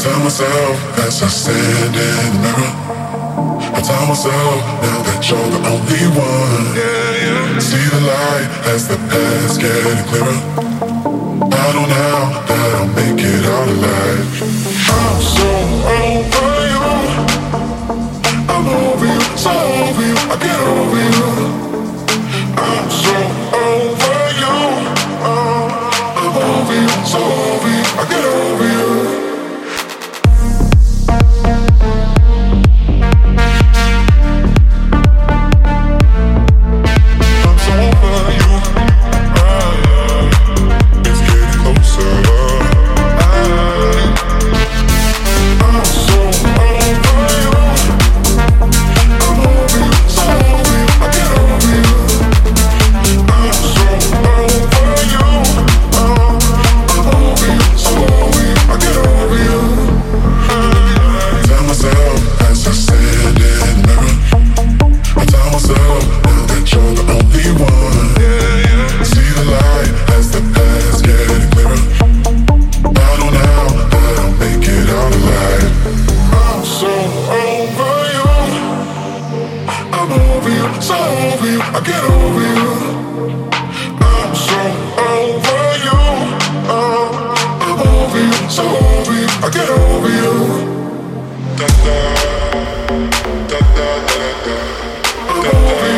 tell myself as I stand in the mirror. I tell myself now that you're the only one. Yeah, yeah. See the light as the past getting clearer. I don't know how that I'll make it out alive. I'm so over you. I'm over you, so over you. I get over you. so over you, I get over you. I'm so over you. Uh, I'm over you, so over you, I get over you. Da da da da da da da. I'm over you.